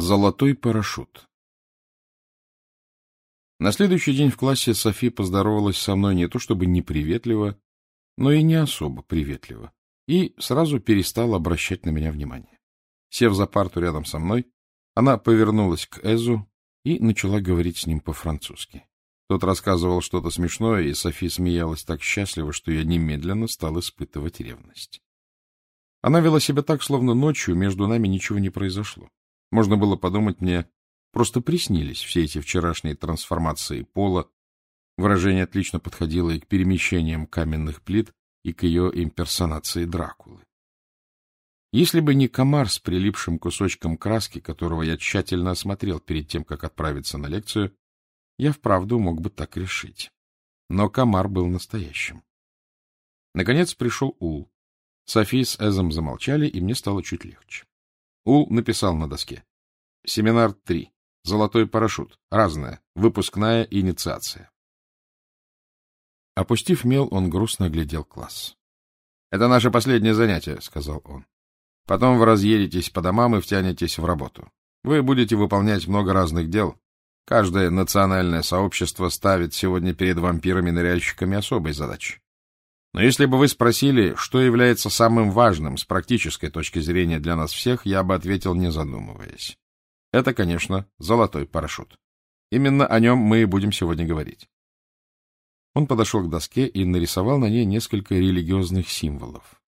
Золотой парашют На следующий день в классе Софи поздоровалась со мной не то чтобы неприветливо, но и не особо приветливо, и сразу перестала обращать на меня внимание. Сев за парту рядом со мной, она повернулась к Эзу и начала говорить с ним по-французски. Тот рассказывал что-то смешное, и Софи смеялась так счастливо, что я немедленно стал испытывать ревность. Она вела себя так, словно ночью между нами ничего не произошло. Можно было подумать мне, просто приснились все эти вчерашние трансформации пола. Выражение отлично подходило и к перемещениям каменных плит, и к ее имперсонации Дракулы. Если бы не комар с прилипшим кусочком краски, которого я тщательно осмотрел перед тем, как отправиться на лекцию, я вправду мог бы так решить. Но комар был настоящим. Наконец пришел Ул. Софи с Эзом замолчали, и мне стало чуть легче. Ул написал на доске. Семинар 3. Золотой парашют. Разное. Выпускная инициация. Опустив мел, он грустно глядел класс. — Это наше последнее занятие, — сказал он. — Потом вы разъедетесь по домам и втянетесь в работу. Вы будете выполнять много разных дел. Каждое национальное сообщество ставит сегодня перед вампирами-ныряльщиками особые задачи. Но если бы вы спросили, что является самым важным с практической точки зрения для нас всех, я бы ответил, не задумываясь. Это, конечно, золотой парашют. Именно о нем мы и будем сегодня говорить. Он подошел к доске и нарисовал на ней несколько религиозных символов.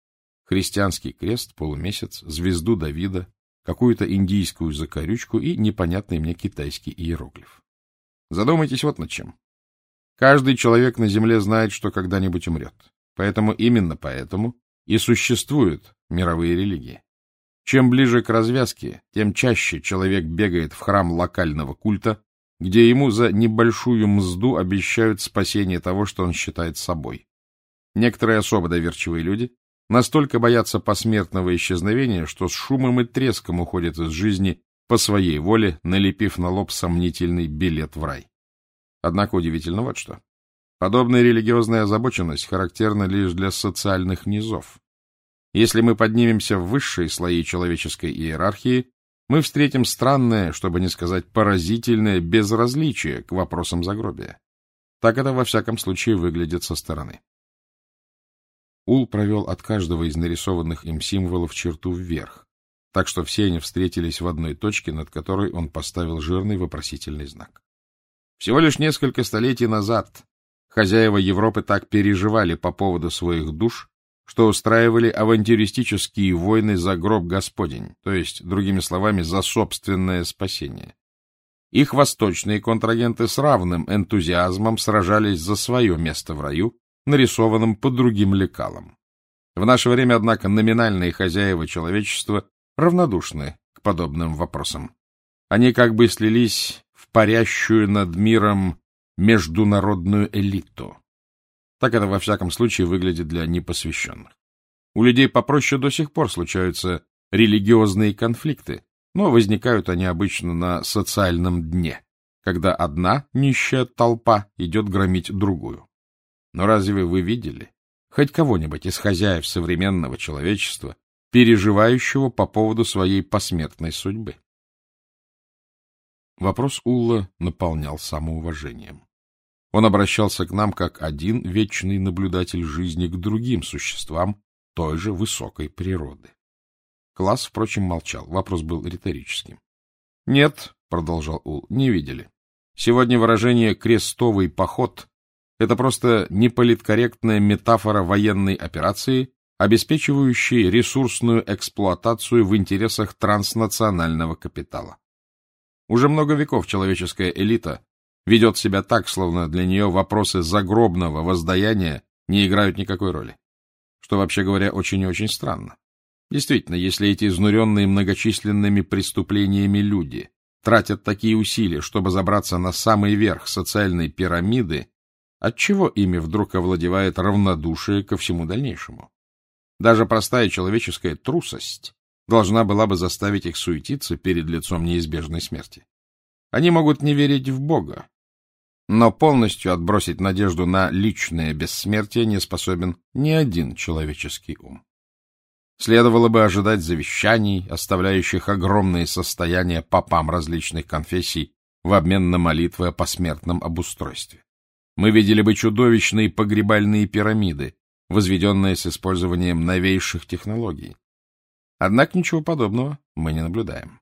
Христианский крест, полумесяц, звезду Давида, какую-то индийскую закорючку и непонятный мне китайский иероглиф. Задумайтесь вот над чем. Каждый человек на земле знает, что когда-нибудь умрет. Поэтому именно поэтому и существуют мировые религии. Чем ближе к развязке, тем чаще человек бегает в храм локального культа, где ему за небольшую мзду обещают спасение того, что он считает собой. Некоторые особо доверчивые люди настолько боятся посмертного исчезновения, что с шумом и треском уходят из жизни по своей воле, налепив на лоб сомнительный билет в рай. Однако удивительно вот что. Подобная религиозная озабоченность характерна лишь для социальных низов. Если мы поднимемся в высшие слои человеческой иерархии, мы встретим странное, чтобы не сказать поразительное, безразличие к вопросам загробия. Так это во всяком случае выглядит со стороны. Ул провел от каждого из нарисованных им символов черту вверх, так что все они встретились в одной точке, над которой он поставил жирный вопросительный знак. Всего лишь несколько столетий назад Хозяева Европы так переживали по поводу своих душ, что устраивали авантюристические войны за гроб Господень, то есть, другими словами, за собственное спасение. Их восточные контрагенты с равным энтузиазмом сражались за свое место в раю, нарисованном по другим лекалам. В наше время, однако, номинальные хозяева человечества равнодушны к подобным вопросам. Они как бы слились в парящую над миром международную элиту. Так это во всяком случае выглядит для непосвященных. У людей попроще до сих пор случаются религиозные конфликты, но возникают они обычно на социальном дне, когда одна нищая толпа идет громить другую. Но разве вы видели хоть кого-нибудь из хозяев современного человечества, переживающего по поводу своей посмертной судьбы? Вопрос Улла наполнял самоуважением. Он обращался к нам как один вечный наблюдатель жизни к другим существам той же высокой природы. Класс, впрочем, молчал. Вопрос был риторическим. — Нет, — продолжал Ул, — не видели. Сегодня выражение «крестовый поход» — это просто неполиткорректная метафора военной операции, обеспечивающей ресурсную эксплуатацию в интересах транснационального капитала. Уже много веков человеческая элита ведет себя так, словно для нее вопросы загробного воздаяния не играют никакой роли. Что, вообще говоря, очень и очень странно. Действительно, если эти изнуренные многочисленными преступлениями люди тратят такие усилия, чтобы забраться на самый верх социальной пирамиды, отчего ими вдруг овладевает равнодушие ко всему дальнейшему? Даже простая человеческая трусость должна была бы заставить их суетиться перед лицом неизбежной смерти. Они могут не верить в Бога, но полностью отбросить надежду на личное бессмертие не способен ни один человеческий ум. Следовало бы ожидать завещаний, оставляющих огромные состояния попам различных конфессий в обмен на молитвы о посмертном обустройстве. Мы видели бы чудовищные погребальные пирамиды, возведенные с использованием новейших технологий. Однако ничего подобного мы не наблюдаем.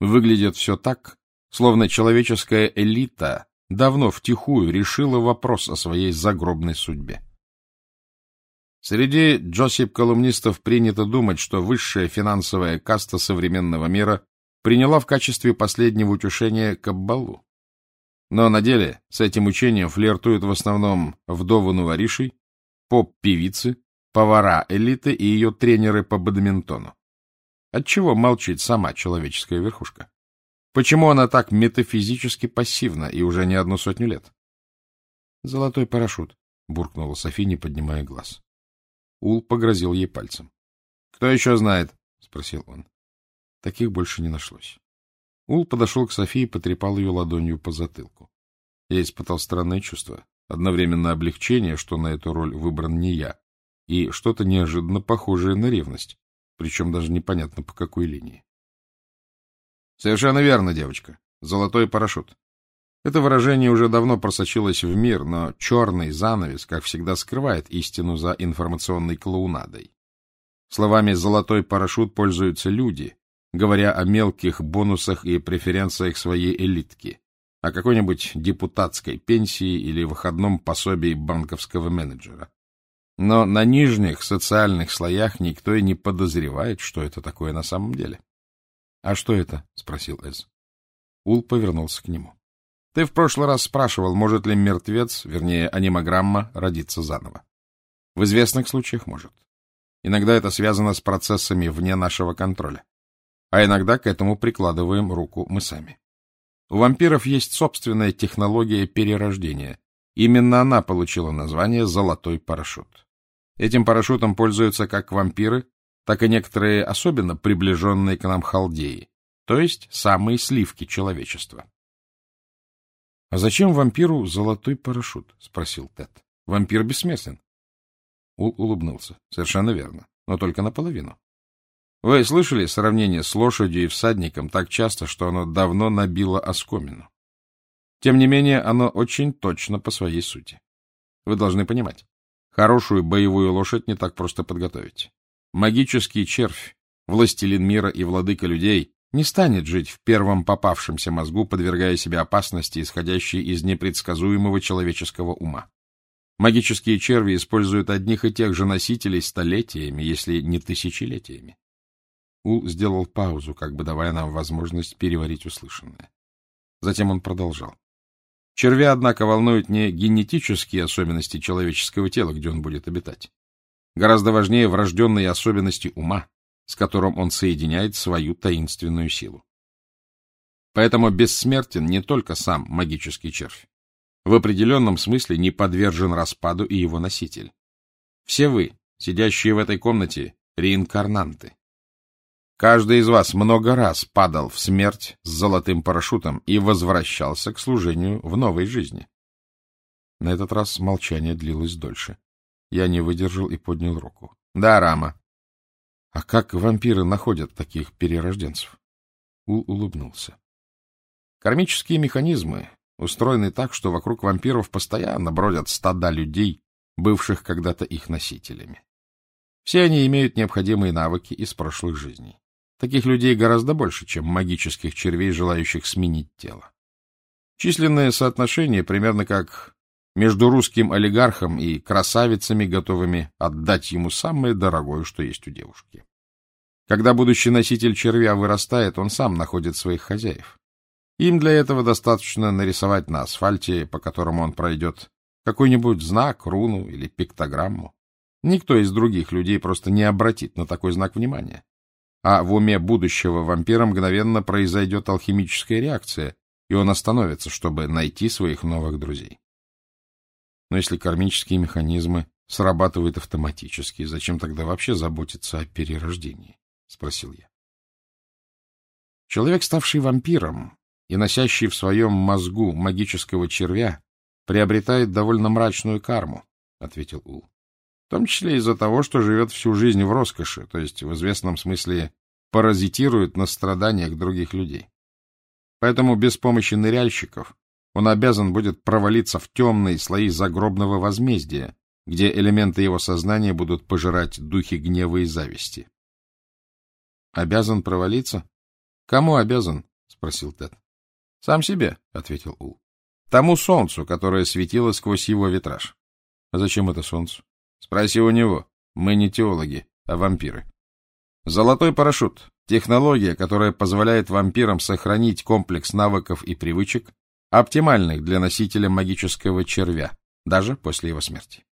Выглядит все так, словно человеческая элита давно втихую решила вопрос о своей загробной судьбе. Среди Джосип-колумнистов принято думать, что высшая финансовая каста современного мира приняла в качестве последнего утешения каббалу. Но на деле с этим учением флиртуют в основном вдовы новоришей, поп-певицы, повара элиты и ее тренеры по бадминтону. Отчего молчит сама человеческая верхушка? Почему она так метафизически пассивна и уже не одну сотню лет? — Золотой парашют, — буркнула Софи, не поднимая глаз. Ул погрозил ей пальцем. — Кто еще знает? — спросил он. Таких больше не нашлось. Ул подошел к Софии и потрепал ее ладонью по затылку. Я испытал странное чувство. Одновременно облегчение, что на эту роль выбран не я, и что-то неожиданно похожее на ревность, причем даже непонятно по какой линии. — Совершенно верно, девочка. Золотой парашют. Это выражение уже давно просочилось в мир, но черный занавес, как всегда, скрывает истину за информационной клоунадой. Словами «золотой парашют» пользуются люди, говоря о мелких бонусах и преференциях своей элитки, о какой-нибудь депутатской пенсии или выходном пособии банковского менеджера. Но на нижних социальных слоях никто и не подозревает, что это такое на самом деле. — А что это? — спросил Эз. Ул повернулся к нему. — Ты в прошлый раз спрашивал, может ли мертвец, вернее, анимограмма, родиться заново. В известных случаях может. Иногда это связано с процессами вне нашего контроля. А иногда к этому прикладываем руку мы сами. У вампиров есть собственная технология перерождения. Именно она получила название «золотой парашют». Этим парашютом пользуются как вампиры, так и некоторые особенно приближенные к нам халдеи, то есть самые сливки человечества. — А зачем вампиру золотой парашют? — спросил Тед. — Вампир бессмертен. Ул улыбнулся. — Совершенно верно, но только наполовину. Вы слышали сравнение с лошадью и всадником так часто, что оно давно набило оскомину. Тем не менее, оно очень точно по своей сути. Вы должны понимать, хорошую боевую лошадь не так просто подготовить. Магический червь, властелин мира и владыка людей, не станет жить в первом попавшемся мозгу, подвергая себя опасности, исходящей из непредсказуемого человеческого ума. Магические черви используют одних и тех же носителей столетиями, если не тысячелетиями. Ул сделал паузу, как бы давая нам возможность переварить услышанное. Затем он продолжал. Червя, однако, волнуют не генетические особенности человеческого тела, где он будет обитать. Гораздо важнее врожденные особенности ума, с которым он соединяет свою таинственную силу. Поэтому бессмертен не только сам магический червь. В определенном смысле не подвержен распаду и его носитель. Все вы, сидящие в этой комнате, реинкарнанты. Каждый из вас много раз падал в смерть с золотым парашютом и возвращался к служению в новой жизни. На этот раз молчание длилось дольше. Я не выдержал и поднял руку. — Да, Рама. — А как вампиры находят таких перерожденцев? Ул улыбнулся. Кармические механизмы устроены так, что вокруг вампиров постоянно бродят стада людей, бывших когда-то их носителями. Все они имеют необходимые навыки из прошлых жизней. Таких людей гораздо больше, чем магических червей, желающих сменить тело. Численное соотношение примерно как между русским олигархом и красавицами, готовыми отдать ему самое дорогое, что есть у девушки. Когда будущий носитель червя вырастает, он сам находит своих хозяев. Им для этого достаточно нарисовать на асфальте, по которому он пройдет, какой-нибудь знак, руну или пиктограмму. Никто из других людей просто не обратит на такой знак внимания. А в уме будущего вампира мгновенно произойдет алхимическая реакция, и он остановится, чтобы найти своих новых друзей. Но если кармические механизмы срабатывают автоматически, зачем тогда вообще заботиться о перерождении? — спросил я. Человек, ставший вампиром и носящий в своем мозгу магического червя, приобретает довольно мрачную карму, — ответил Ул. В том числе из-за того, что живет всю жизнь в роскоши, то есть в известном смысле паразитирует на страданиях других людей. Поэтому без помощи ныряльщиков он обязан будет провалиться в темные слои загробного возмездия, где элементы его сознания будут пожирать духи гнева и зависти. Обязан провалиться? Кому обязан? спросил Тед. Сам себе, ответил Ул. Тому солнцу, которое светило сквозь его витраж. А зачем это солнцу? Спроси у него. Мы не теологи, а вампиры. Золотой парашют — технология, которая позволяет вампирам сохранить комплекс навыков и привычек, оптимальных для носителя магического червя, даже после его смерти.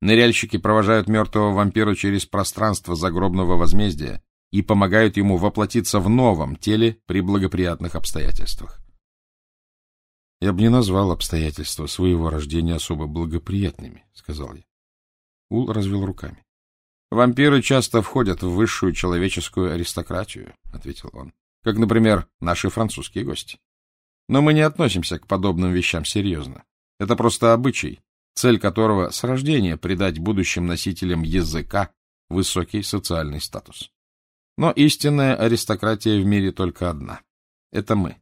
Ныряльщики провожают мертвого вампира через пространство загробного возмездия и помогают ему воплотиться в новом теле при благоприятных обстоятельствах. Я бы не назвал обстоятельства своего рождения особо благоприятными, — сказал я. Ул развел руками. — Вампиры часто входят в высшую человеческую аристократию, — ответил он, — как, например, наши французские гости. Но мы не относимся к подобным вещам серьезно. Это просто обычай, цель которого — с рождения придать будущим носителям языка высокий социальный статус. Но истинная аристократия в мире только одна — это мы.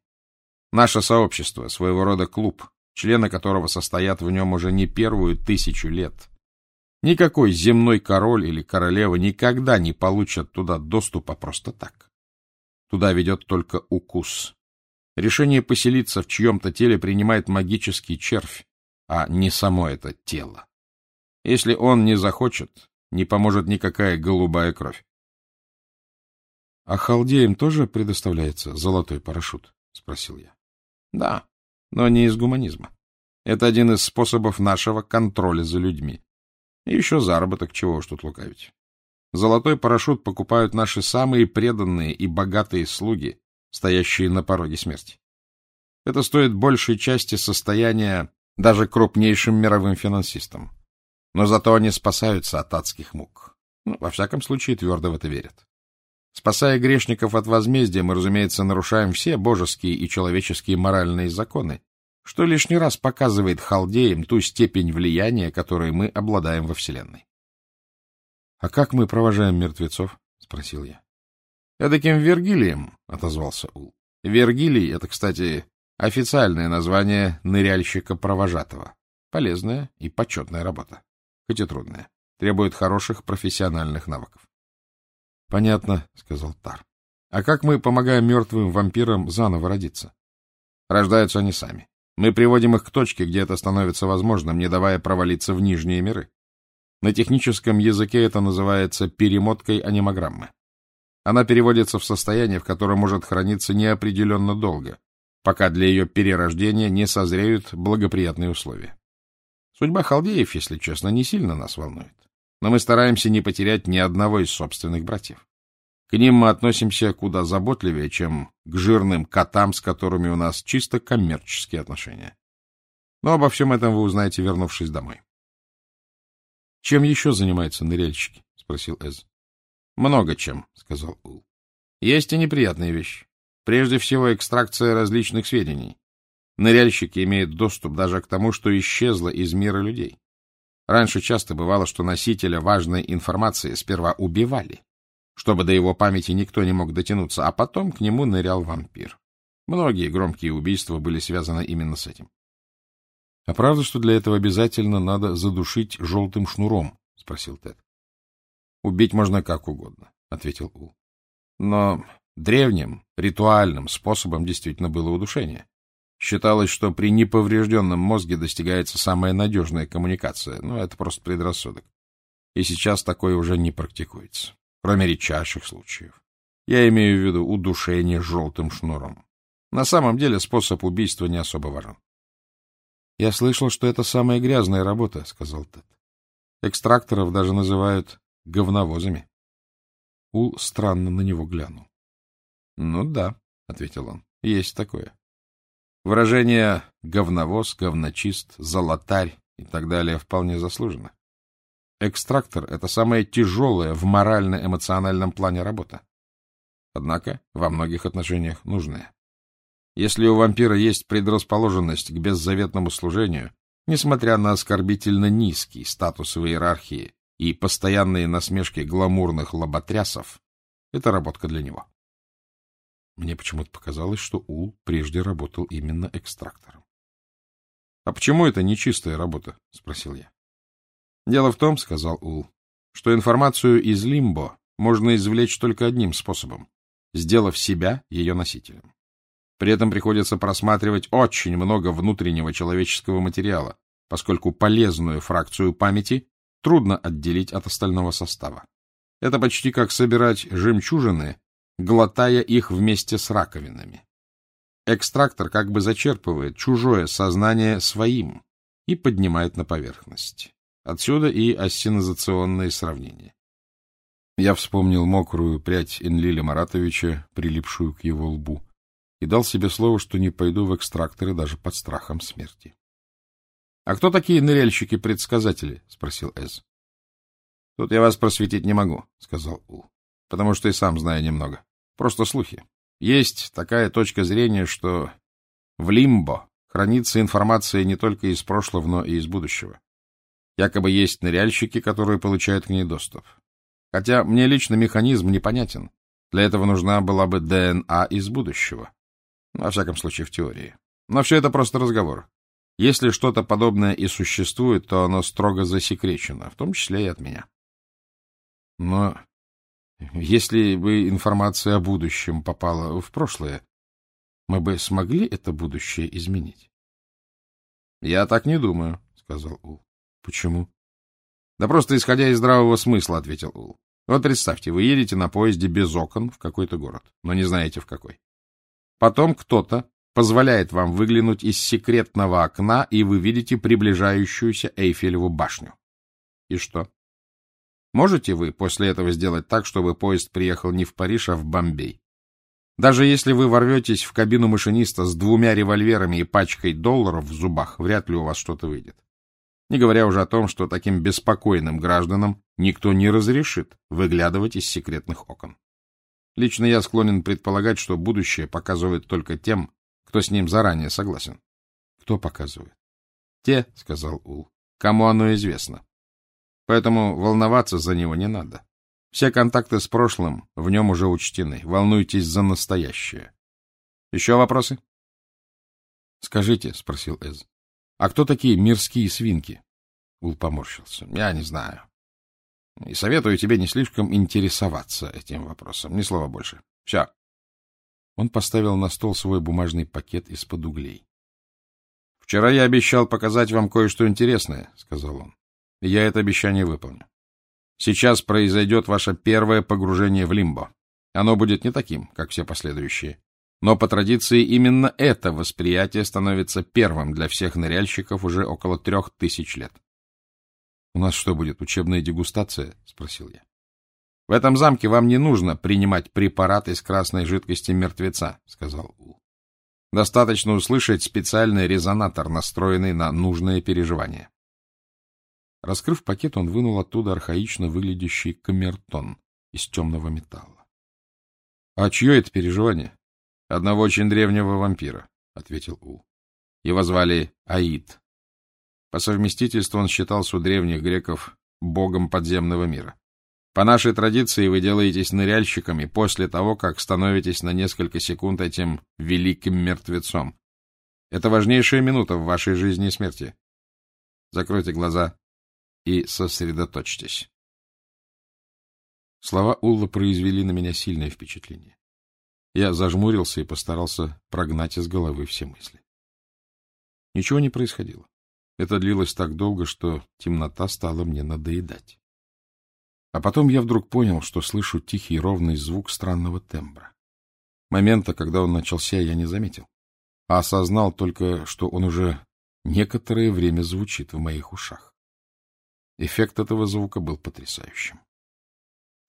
Наше сообщество — своего рода клуб, члены которого состоят в нем уже не первую тысячу лет. Никакой земной король или королева никогда не получат туда доступа просто так. Туда ведет только укус. Решение поселиться в чьем-то теле принимает магический червь, а не само это тело. Если он не захочет, не поможет никакая голубая кровь. — А халдеям тоже предоставляется золотой парашют? — спросил я. — Да, но не из гуманизма. Это один из способов нашего контроля за людьми. И еще заработок, чего уж тут лукавить. Золотой парашют покупают наши самые преданные и богатые слуги, стоящие на пороге смерти. Это стоит большей части состояния даже крупнейшим мировым финансистам. Но зато они спасаются от адских мук. Ну, во всяком случае, твердо в это верят. Спасая грешников от возмездия, мы, разумеется, нарушаем все божеские и человеческие моральные законы, что лишний раз показывает халдеям ту степень влияния, которой мы обладаем во Вселенной. — А как мы провожаем мертвецов? — спросил я. — Эдаким Вергилием, — отозвался Ул. Вергилий — это, кстати, официальное название ныряльщика-провожатого. Полезная и почетная работа, хоть и трудная. Требует хороших профессиональных навыков. — Понятно, — сказал Тар. — А как мы помогаем мертвым вампирам заново родиться? Рождаются они сами. Мы приводим их к точке, где это становится возможным, не давая провалиться в нижние миры. На техническом языке это называется перемоткой анимограммы. Она переводится в состояние, в котором может храниться неопределенно долго, пока для ее перерождения не созреют благоприятные условия. Судьба халдеев, если честно, не сильно нас волнует. Но мы стараемся не потерять ни одного из собственных братьев. К ним мы относимся куда заботливее, чем к жирным котам, с которыми у нас чисто коммерческие отношения. Но обо всем этом вы узнаете, вернувшись домой. — Чем еще занимаются ныряльщики? — спросил Эз. — Много чем, — сказал Ул. — Есть и неприятные вещи. Прежде всего, экстракция различных сведений. Ныряльщики имеют доступ даже к тому, что исчезло из мира людей. Раньше часто бывало, что носителя важной информации сперва убивали, чтобы до его памяти никто не мог дотянуться, а потом к нему нырял вампир. Многие громкие убийства были связаны именно с этим. — А правда, что для этого обязательно надо задушить желтым шнуром? — спросил Тед. — Убить можно как угодно, — ответил Ул. Но древним, ритуальным способом действительно было удушение. Считалось, что при неповрежденном мозге достигается самая надежная коммуникация, но это просто предрассудок. И сейчас такое уже не практикуется кроме редчайших случаев. Я имею в виду удушение желтым шнуром. На самом деле способ убийства не особо важен. — Я слышал, что это самая грязная работа, — сказал Тед. Экстракторов даже называют говновозами. Ул странно на него глянул. — Ну да, — ответил он, — есть такое. Выражение «говновоз», «говночист», «золотарь» и так далее вполне заслуженно. Экстрактор — это самая тяжелая в морально-эмоциональном плане работа. Однако во многих отношениях нужная. Если у вампира есть предрасположенность к беззаветному служению, несмотря на оскорбительно низкий статус в иерархии и постоянные насмешки гламурных лоботрясов — это работка для него. Мне почему-то показалось, что Ул прежде работал именно экстрактором. — А почему это не чистая работа? — спросил я. — Дело в том, — сказал Ул, — что информацию из Лимбо можно извлечь только одним способом — сделав себя ее носителем. При этом приходится просматривать очень много внутреннего человеческого материала, поскольку полезную фракцию памяти трудно отделить от остального состава. Это почти как собирать жемчужины, глотая их вместе с раковинами. Экстрактор как бы зачерпывает чужое сознание своим и поднимает на поверхность. Отсюда и ассенизационные сравнения. Я вспомнил мокрую прядь Энлиля Маратовича, прилипшую к его лбу, и дал себе слово, что не пойду в экстракторы даже под страхом смерти. — А кто такие ныряльщики-предсказатели? — спросил Эз. — Тут я вас просветить не могу, — сказал Ул, — потому что и сам знаю немного. Просто слухи. Есть такая точка зрения, что в Лимбо хранится информация не только из прошлого, но и из будущего. Якобы есть ныряльщики, которые получают к ней доступ. Хотя мне лично механизм непонятен. Для этого нужна была бы ДНА из будущего. Во всяком случае, в теории. Но все это просто разговор. Если что-то подобное и существует, то оно строго засекречено, в том числе и от меня. Но если бы информация о будущем попала в прошлое, мы бы смогли это будущее изменить? — Я так не думаю, — сказал Ул. — Почему? — Да просто исходя из здравого смысла, — ответил Ул. Вот представьте, вы едете на поезде без окон в какой-то город, но не знаете в какой. Потом кто-то позволяет вам выглянуть из секретного окна, и вы видите приближающуюся Эйфелеву башню. И что? Можете вы после этого сделать так, чтобы поезд приехал не в Париж, а в Бомбей? Даже если вы ворветесь в кабину машиниста с двумя револьверами и пачкой долларов в зубах, вряд ли у вас что-то выйдет. Не говоря уже о том, что таким беспокойным гражданам никто не разрешит выглядывать из секретных окон. Лично я склонен предполагать, что будущее показывает только тем, кто с ним заранее согласен. — Кто показывает? — Те, — сказал Ул, — кому оно известно. Поэтому волноваться за него не надо. Все контакты с прошлым в нем уже учтены. Волнуйтесь за настоящее. Еще вопросы? — Скажите, — спросил Эз, — а кто такие мирские свинки? Ул поморщился. — Я не знаю. И советую тебе не слишком интересоваться этим вопросом. Ни слова больше. Все. Он поставил на стол свой бумажный пакет из-под углей. — Вчера я обещал показать вам кое-что интересное, — сказал он. — я это обещание выполню. Сейчас произойдет ваше первое погружение в лимбо. Оно будет не таким, как все последующие. Но по традиции именно это восприятие становится первым для всех ныряльщиков уже около трех тысяч лет. — У нас что будет, учебная дегустация? — спросил я. — В этом замке вам не нужно принимать препарат из красной жидкости мертвеца, — сказал Ул. — Достаточно услышать специальный резонатор, настроенный на нужное переживание. Раскрыв пакет, он вынул оттуда архаично выглядящий камертон из темного металла. — А чье это переживание? — Одного очень древнего вампира, — ответил Ул. Его звали Аид. По совместительству он считался у древних греков богом подземного мира. По нашей традиции вы делаетесь ныряльщиками после того, как становитесь на несколько секунд этим великим мертвецом. Это важнейшая минута в вашей жизни и смерти. Закройте глаза и сосредоточьтесь. Слова Улла произвели на меня сильное впечатление. Я зажмурился и постарался прогнать из головы все мысли. Ничего не происходило. Это длилось так долго, что темнота стала мне надоедать. А потом я вдруг понял, что слышу тихий ровный звук странного тембра. Момента, когда он начался, я не заметил, а осознал только, что он уже некоторое время звучит в моих ушах. Эффект этого звука был потрясающим.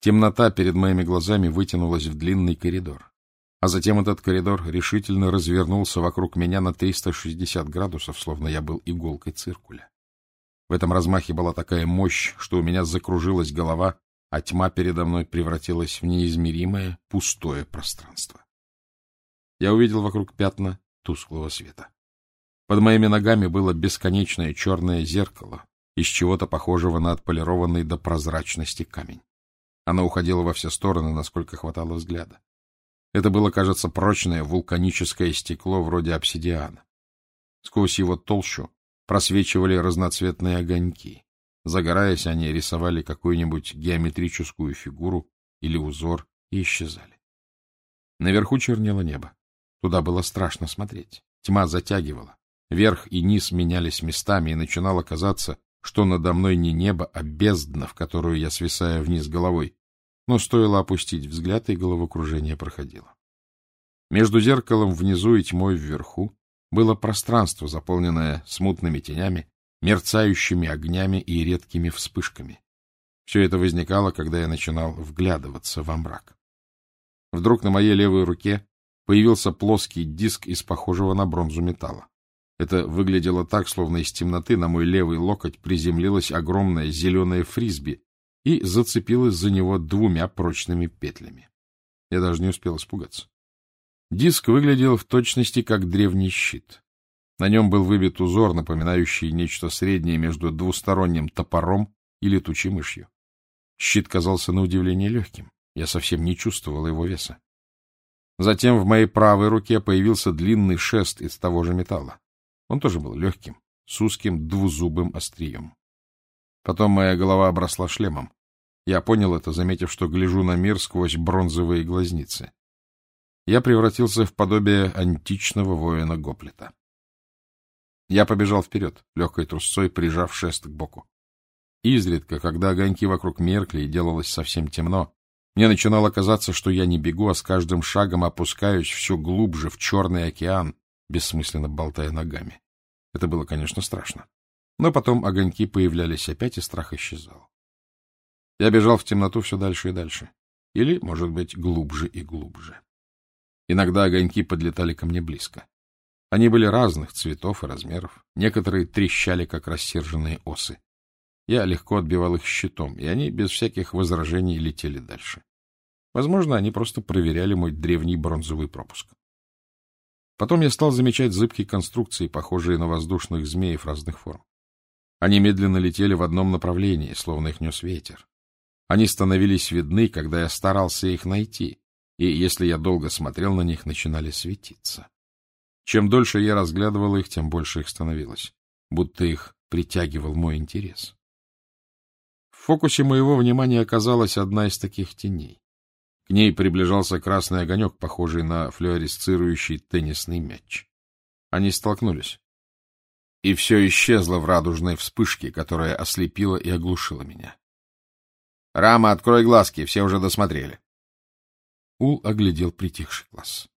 Темнота перед моими глазами вытянулась в длинный коридор. А затем этот коридор решительно развернулся вокруг меня на 360 градусов, словно я был иголкой циркуля. В этом размахе была такая мощь, что у меня закружилась голова, а тьма передо мной превратилась в неизмеримое пустое пространство. Я увидел вокруг пятна тусклого света. Под моими ногами было бесконечное черное зеркало, из чего-то похожего на отполированный до прозрачности камень. Она уходила во все стороны, насколько хватало взгляда. Это было, кажется, прочное вулканическое стекло вроде обсидиана. Сквозь его толщу просвечивали разноцветные огоньки. Загораясь, они рисовали какую-нибудь геометрическую фигуру или узор и исчезали. Наверху чернело небо. Туда было страшно смотреть. Тьма затягивала. Верх и низ менялись местами, и начинало казаться, что надо мной не небо, а бездна, в которую я свисаю вниз головой. Но стоило опустить взгляд, и головокружение проходило. Между зеркалом внизу и тьмой вверху было пространство, заполненное смутными тенями, мерцающими огнями и редкими вспышками. Все это возникало, когда я начинал вглядываться во мрак. Вдруг на моей левой руке появился плоский диск из похожего на бронзу металла. Это выглядело так, словно из темноты на мой левый локоть приземлилась огромная зеленая фрисби и зацепилась за него двумя прочными петлями. Я даже не успел испугаться. Диск выглядел в точности как древний щит. На нем был выбит узор, напоминающий нечто среднее между двусторонним топором и летучей мышью. Щит казался на удивление легким. Я совсем не чувствовал его веса. Затем в моей правой руке появился длинный шест из того же металла. Он тоже был легким, с узким двузубым острием. Потом моя голова обросла шлемом. Я понял это, заметив, что гляжу на мир сквозь бронзовые глазницы. Я превратился в подобие античного воина Гоплета. Я побежал вперед, легкой трусцой прижав шест к боку. Изредка, когда огоньки вокруг меркли и делалось совсем темно, мне начинало казаться, что я не бегу, а с каждым шагом опускаюсь все глубже в черный океан, бессмысленно болтая ногами. Это было, конечно, страшно. Но потом огоньки появлялись опять, и страх исчезал. Я бежал в темноту все дальше и дальше. Или, может быть, глубже и глубже. Иногда огоньки подлетали ко мне близко. Они были разных цветов и размеров. Некоторые трещали, как рассерженные осы. Я легко отбивал их щитом, и они без всяких возражений летели дальше. Возможно, они просто проверяли мой древний бронзовый пропуск. Потом я стал замечать зыбкие конструкции, похожие на воздушных змеев разных форм. Они медленно летели в одном направлении, словно их нес ветер. Они становились видны, когда я старался их найти, и, если я долго смотрел на них, начинали светиться. Чем дольше я разглядывал их, тем больше их становилось, будто их притягивал мой интерес. В фокусе моего внимания оказалась одна из таких теней. К ней приближался красный огонек, похожий на флюоресцирующий теннисный мяч. Они столкнулись. И все исчезло в радужной вспышке, которая ослепила и оглушила меня. — Рама, открой глазки, все уже досмотрели. Ул оглядел притихший класс.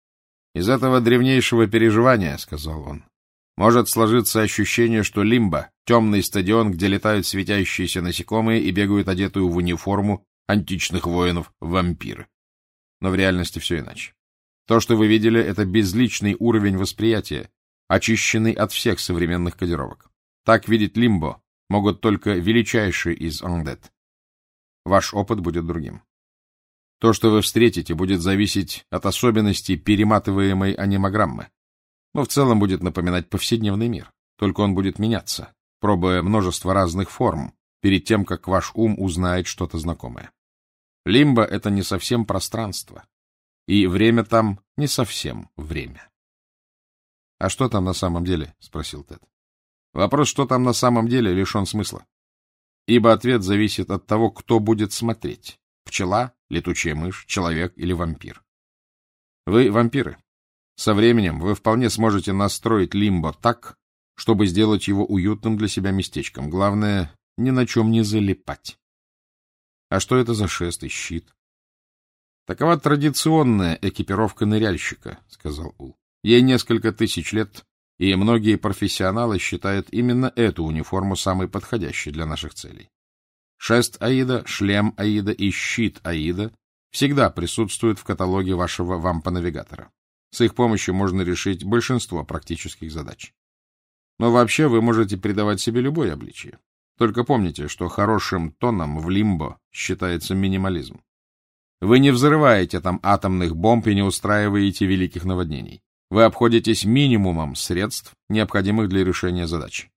— Из этого древнейшего переживания, — сказал он, — может сложиться ощущение, что Лимба — темный стадион, где летают светящиеся насекомые и бегают одетую в униформу античных воинов вампиры. Но в реальности все иначе. То, что вы видели, это безличный уровень восприятия, очищенный от всех современных кодировок. Так видеть лимбо могут только величайшие из андет. Ваш опыт будет другим. То, что вы встретите, будет зависеть от особенностей перематываемой анимограммы. Но в целом будет напоминать повседневный мир, только он будет меняться, пробуя множество разных форм, перед тем, как ваш ум узнает что-то знакомое. Лимбо — это не совсем пространство, и время там не совсем время. — А что там на самом деле? — спросил Тед. Вопрос, что там на самом деле, лишен смысла. Ибо ответ зависит от того, кто будет смотреть. Пчела, летучая мышь, человек или вампир. Вы вампиры. Со временем вы вполне сможете настроить лимбо так, чтобы сделать его уютным для себя местечком. Главное, ни на чем не залипать. А что это за шест и щит? Такова традиционная экипировка ныряльщика, сказал Ул. Ей несколько тысяч лет, и многие профессионалы считают именно эту униформу самой подходящей для наших целей. Шест Аида, шлем Аида и щит Аида всегда присутствуют в каталоге вашего вампа-навигатора. С их помощью можно решить большинство практических задач. Но вообще вы можете придавать себе любое обличие. Только помните, что хорошим тоном в лимбо считается минимализм. Вы не взрываете там атомных бомб и не устраиваете великих наводнений. Вы обходитесь минимумом средств, необходимых для решения задачи.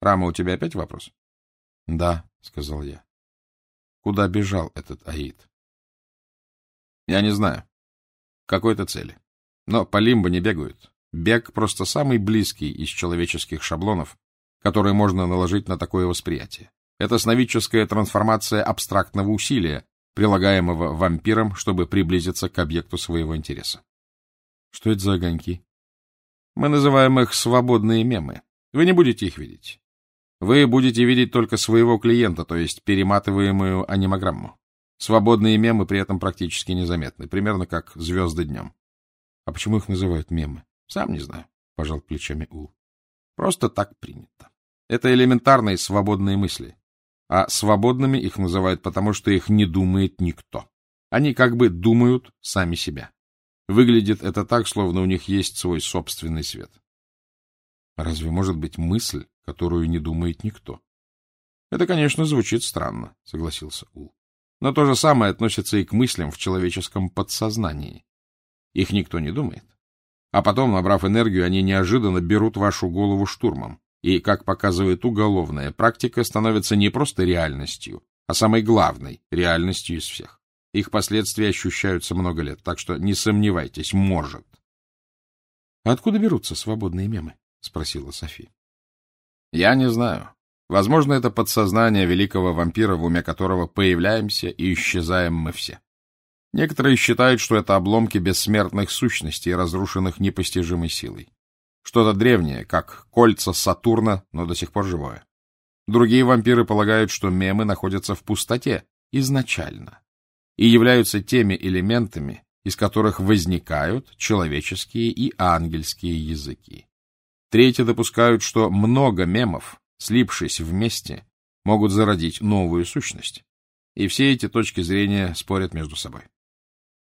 Рама, у тебя опять вопрос? — Да, — сказал я. — Куда бежал этот Аид? — Я не знаю. Какой-то цели. Но по лимбо не бегают. Бег просто самый близкий из человеческих шаблонов, которые можно наложить на такое восприятие. Это сновидческая трансформация абстрактного усилия, прилагаемого вампиром, чтобы приблизиться к объекту своего интереса. Что это за огоньки? Мы называем их свободные мемы. Вы не будете их видеть. Вы будете видеть только своего клиента, то есть перематываемую анимограмму. Свободные мемы при этом практически незаметны, примерно как звезды днем. А почему их называют мемы? Сам не знаю, — пожал плечами Ул. Просто так принято. Это элементарные свободные мысли. А свободными их называют потому, что их не думает никто. Они как бы думают сами себя. Выглядит это так, словно у них есть свой собственный свет. Разве может быть мысль, которую не думает никто? Это, конечно, звучит странно, согласился Ул. Но то же самое относится и к мыслям в человеческом подсознании. Их никто не думает. А потом, набрав энергию, они неожиданно берут вашу голову штурмом. И, как показывает уголовная практика, становится не просто реальностью, а самой главной реальностью из всех. Их последствия ощущаются много лет, так что не сомневайтесь, может. — Откуда берутся свободные мемы? — спросила Софи. — Я не знаю. Возможно, это подсознание великого вампира, в уме которого появляемся и исчезаем мы все. Некоторые считают, что это обломки бессмертных сущностей, разрушенных непостижимой силой. Что-то древнее, как кольца Сатурна, но до сих пор живое. Другие вампиры полагают, что мемы находятся в пустоте изначально и являются теми элементами, из которых возникают человеческие и ангельские языки. Третьи допускают, что много мемов, слипшись вместе, могут зародить новую сущность. И все эти точки зрения спорят между собой.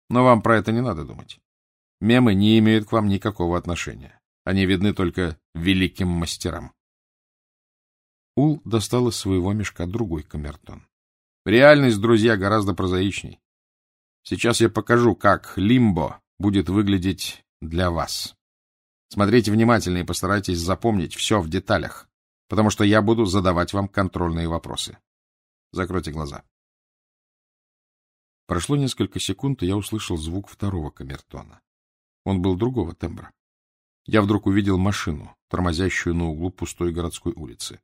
Но вам про это не надо думать. Мемы не имеют к вам никакого отношения. Они видны только великим мастерам. Ул достал из своего мешка другой камертон. Реальность, друзья, гораздо прозаичней. Сейчас я покажу, как лимбо будет выглядеть для вас. Смотрите внимательно и постарайтесь запомнить все в деталях, потому что я буду задавать вам контрольные вопросы. Закройте глаза. Прошло несколько секунд, и я услышал звук второго камертона. Он был другого тембра я вдруг увидел машину, тормозящую на углу пустой городской улицы.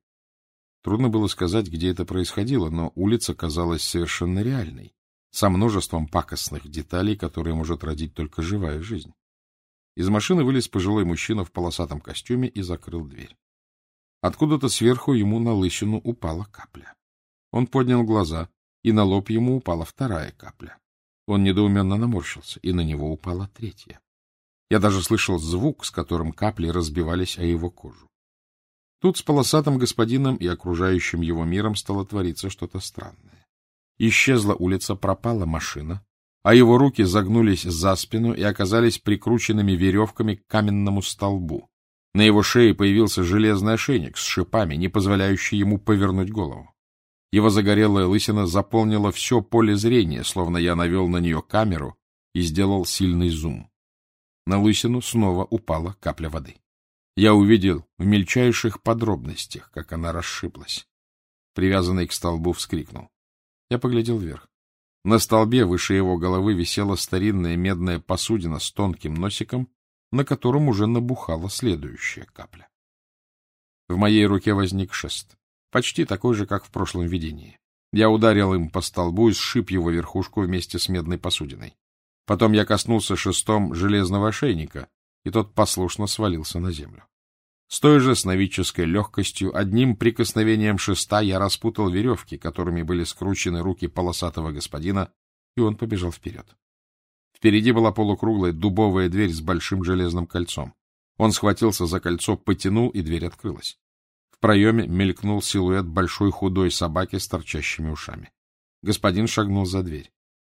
Трудно было сказать, где это происходило, но улица казалась совершенно реальной, со множеством пакостных деталей, которые может родить только живая жизнь. Из машины вылез пожилой мужчина в полосатом костюме и закрыл дверь. Откуда-то сверху ему на лысину упала капля. Он поднял глаза, и на лоб ему упала вторая капля. Он недоуменно наморщился, и на него упала третья. Я даже слышал звук, с которым капли разбивались о его кожу. Тут с полосатым господином и окружающим его миром стало твориться что-то странное. Исчезла улица, пропала машина, а его руки загнулись за спину и оказались прикрученными веревками к каменному столбу. На его шее появился железный ошейник с шипами, не позволяющий ему повернуть голову. Его загорелая лысина заполнила все поле зрения, словно я навел на нее камеру и сделал сильный зум. На лысину снова упала капля воды. Я увидел в мельчайших подробностях, как она расшиблась. Привязанный к столбу вскрикнул. Я поглядел вверх. На столбе выше его головы висела старинная медная посудина с тонким носиком, на котором уже набухала следующая капля. В моей руке возник шест, почти такой же, как в прошлом видении. Я ударил им по столбу и сшиб его верхушку вместе с медной посудиной. Потом я коснулся шестом железного ошейника, и тот послушно свалился на землю. С той же сновидческой легкостью, одним прикосновением шеста я распутал веревки, которыми были скручены руки полосатого господина, и он побежал вперед. Впереди была полукруглая дубовая дверь с большим железным кольцом. Он схватился за кольцо, потянул, и дверь открылась. В проеме мелькнул силуэт большой худой собаки с торчащими ушами. Господин шагнул за дверь.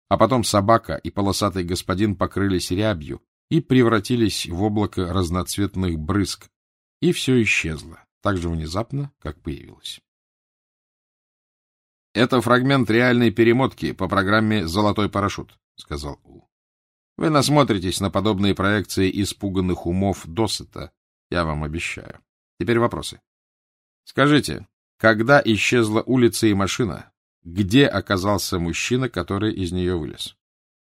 А потом собака и полосатый господин покрылись рябью и превратились в облако разноцветных брызг, и все исчезло, так же внезапно, как появилось. — Это фрагмент реальной перемотки по программе «Золотой парашют», — сказал У. — Вы насмотритесь на подобные проекции испуганных умов досыта, я вам обещаю. Теперь вопросы. — Скажите, когда исчезла улица и машина, где оказался мужчина, который из нее вылез?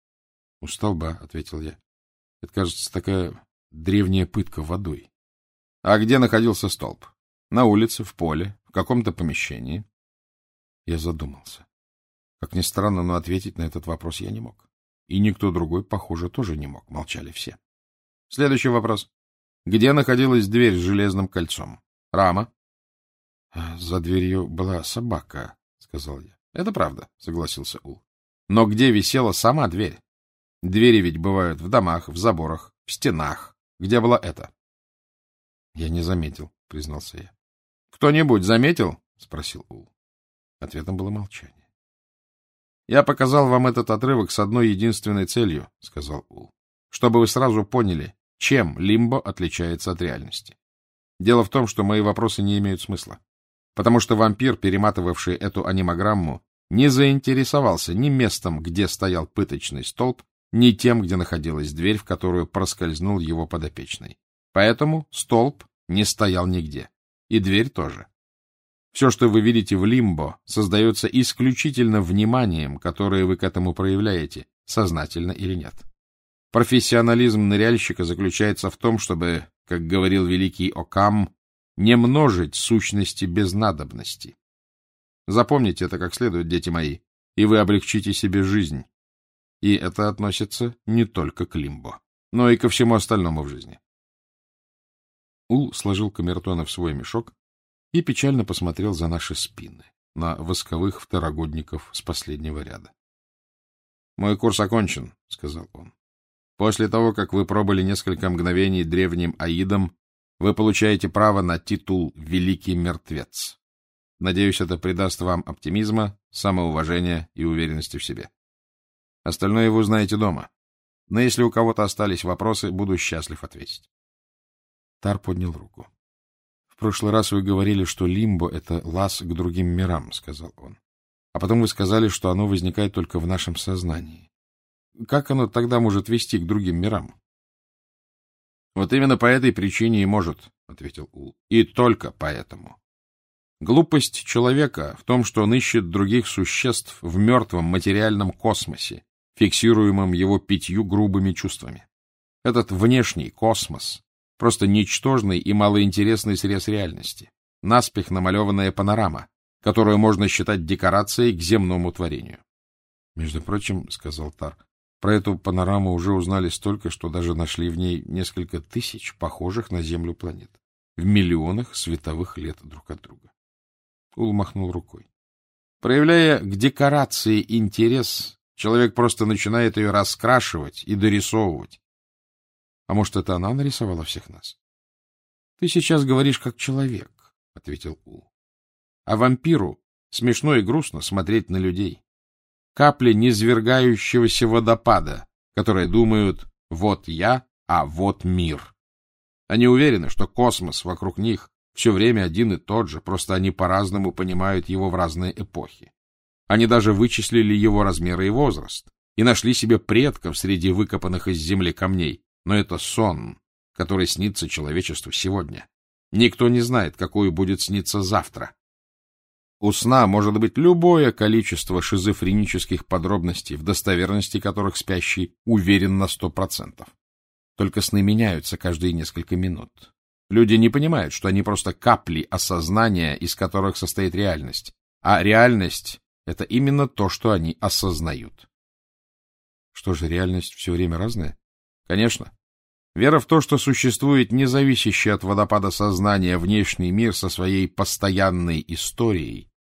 — У столба, — ответил я. — Это, кажется, такая древняя пытка водой. — А где находился столб? На улице, в поле, в каком-то помещении? Я задумался. Как ни странно, но ответить на этот вопрос я не мог. И никто другой, похоже, тоже не мог. Молчали все. Следующий вопрос. Где находилась дверь с железным кольцом? Рама? — За дверью была собака, — сказал я. — Это правда, — согласился Ул. — Но где висела сама дверь? Двери ведь бывают в домах, в заборах, в стенах. Где была эта? — Я не заметил, — признался я. — Кто-нибудь заметил? — спросил Ул. Ответом было молчание. — Я показал вам этот отрывок с одной единственной целью, — сказал Ул, — чтобы вы сразу поняли, чем лимбо отличается от реальности. Дело в том, что мои вопросы не имеют смысла потому что вампир, перематывавший эту анимограмму, не заинтересовался ни местом, где стоял пыточный столб, ни тем, где находилась дверь, в которую проскользнул его подопечный. Поэтому столб не стоял нигде. И дверь тоже. Все, что вы видите в лимбо, создается исключительно вниманием, которое вы к этому проявляете, сознательно или нет. Профессионализм ныряльщика заключается в том, чтобы, как говорил великий Окам, не множить сущности без надобности. Запомните это как следует, дети мои, и вы облегчите себе жизнь. И это относится не только к лимбо, но и ко всему остальному в жизни. Ул сложил камертона в свой мешок и печально посмотрел за наши спины, на восковых второгодников с последнего ряда. — Мой курс окончен, — сказал он. — После того, как вы пробыли несколько мгновений древним аидом, вы получаете право на титул «Великий мертвец». Надеюсь, это придаст вам оптимизма, самоуважения и уверенности в себе. Остальное вы узнаете дома. Но если у кого-то остались вопросы, буду счастлив ответить. Тар поднял руку. — В прошлый раз вы говорили, что лимбо — это лаз к другим мирам, — сказал он. А потом вы сказали, что оно возникает только в нашем сознании. Как оно тогда может вести к другим мирам? — Вот именно по этой причине и может, — ответил Ул. — И только поэтому. Глупость человека в том, что он ищет других существ в мертвом материальном космосе, фиксируемом его пятью грубыми чувствами. Этот внешний космос — просто ничтожный и малоинтересный срез реальности, наспех намалеванная панорама, которую можно считать декорацией к земному творению. — Между прочим, — сказал Тар, про эту панораму уже узнали столько, что даже нашли в ней несколько тысяч похожих на Землю планет, в миллионах световых лет друг от друга. Ул махнул рукой. Проявляя к декорации интерес, человек просто начинает ее раскрашивать и дорисовывать. А может, это она нарисовала всех нас? — Ты сейчас говоришь как человек, — ответил Ул. — А вампиру смешно и грустно смотреть на людей капли низвергающегося водопада, которые думают «вот я, а вот мир». Они уверены, что космос вокруг них все время один и тот же, просто они по-разному понимают его в разные эпохи. Они даже вычислили его размеры и возраст, и нашли себе предков среди выкопанных из земли камней. Но это сон, который снится человечеству сегодня. Никто не знает, какой будет сниться завтра. У сна может быть любое количество шизофренических подробностей, в достоверности которых спящий уверен на сто процентов. Только сны меняются каждые несколько минут. Люди не понимают, что они просто капли осознания, из которых состоит реальность. А реальность — это именно то, что они осознают. Что же, реальность все время разная? Конечно. Вера в то, что существует независящий от водопада сознания внешний мир со своей постоянной историей,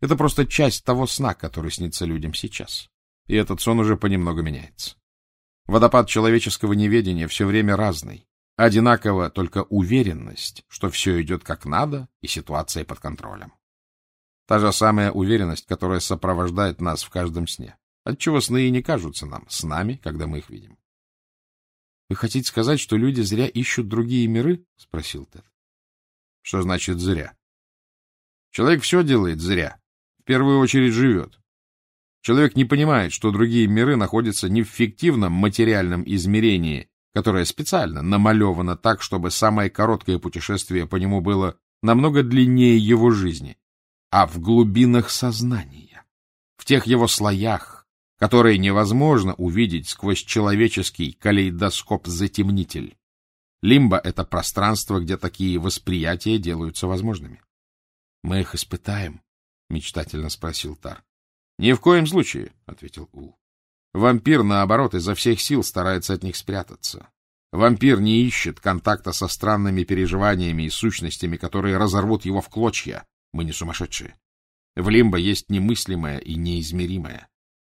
это просто часть того сна, который снится людям сейчас. И этот сон уже понемногу меняется. Водопад человеческого неведения все время разный. Одинаково только уверенность, что все идет как надо и ситуация под контролем. Та же самая уверенность, которая сопровождает нас в каждом сне. Отчего сны и не кажутся нам с нами, когда мы их видим. — Вы хотите сказать, что люди зря ищут другие миры? — спросил Тед. — Что значит зря? Человек все делает зря, первую очередь живет. Человек не понимает, что другие миры находятся не в фиктивном материальном измерении, которое специально намалевано так, чтобы самое короткое путешествие по нему было намного длиннее его жизни, а в глубинах сознания, в тех его слоях, которые невозможно увидеть сквозь человеческий калейдоскоп-затемнитель. Лимба — это пространство, где такие восприятия делаются возможными. — Мы их испытаем? — мечтательно спросил Тар. — Ни в коем случае, — ответил Ул. Вампир, наоборот, изо всех сил старается от них спрятаться. Вампир не ищет контакта со странными переживаниями и сущностями, которые разорвут его в клочья. Мы не сумасшедшие. В лимбо есть немыслимое и неизмеримое.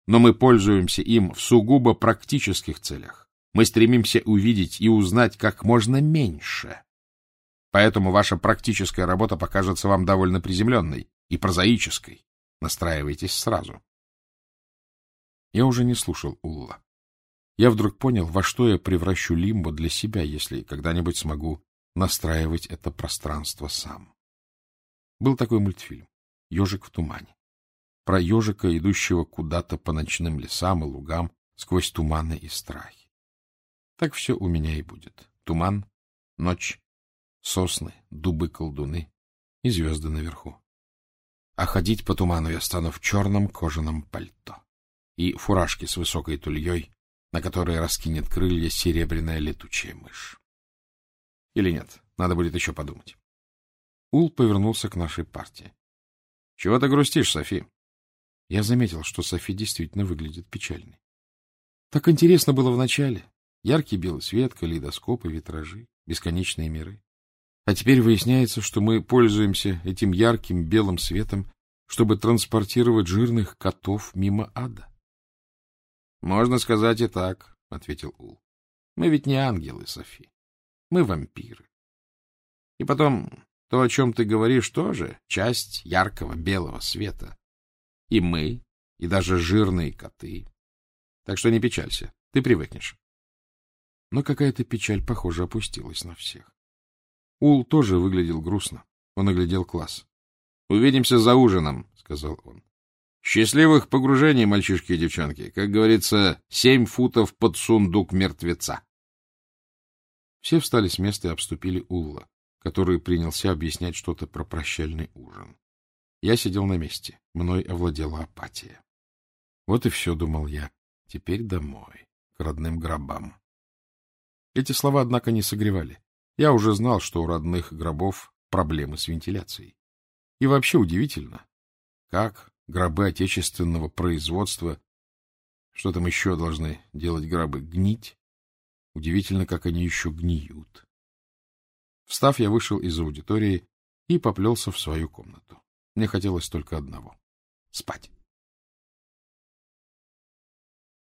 Но мы пользуемся им в сугубо практических целях. Мы стремимся увидеть и узнать как можно меньше. Поэтому ваша практическая работа покажется вам довольно приземленной и прозаической. Настраивайтесь сразу. Я уже не слушал Улла. Я вдруг понял, во что я превращу лимбо для себя, если когда-нибудь смогу настраивать это пространство сам. Был такой мультфильм «Ежик в тумане» про ежика, идущего куда-то по ночным лесам и лугам сквозь туманы и страхи. Так все у меня и будет. Туман, ночь, сосны, дубы-колдуны и звезды наверху. А ходить по туману я стану в черном кожаном пальто и фуражке с высокой тульей, на которой раскинет крылья серебряная летучая мышь. Или нет, надо будет еще подумать. Ул повернулся к нашей партии. — Чего ты грустишь, Софи? Я заметил, что Софи действительно выглядит печальной. Так интересно было вначале. Яркий белый свет, калейдоскопы, витражи, бесконечные миры. А теперь выясняется, что мы пользуемся этим ярким белым светом, чтобы транспортировать жирных котов мимо ада. Можно сказать и так, — ответил Ул. Мы ведь не ангелы, Софи. Мы вампиры. И потом, то, о чем ты говоришь, тоже часть яркого белого света. И мы, и даже жирные коты. Так что не печалься, ты привыкнешь. Но какая-то печаль, похоже, опустилась на всех. Ул тоже выглядел грустно. Он оглядел класс. — Увидимся за ужином, — сказал он. Счастливых погружений, мальчишки и девчонки. Как говорится, семь футов под сундук мертвеца. Все встали с места и обступили Улла, который принялся объяснять что-то про прощальный ужин. Я сидел на месте. Мной овладела апатия. Вот и все, думал я. Теперь домой, к родным гробам. Эти слова, однако, не согревали. Я уже знал, что у родных гробов проблемы с вентиляцией. И вообще удивительно, как гробы отечественного производства. Что там еще должны делать гробы? Гнить? Удивительно, как они еще гниют. Встав, я вышел из аудитории и поплелся в свою комнату. Мне хотелось только одного — спать.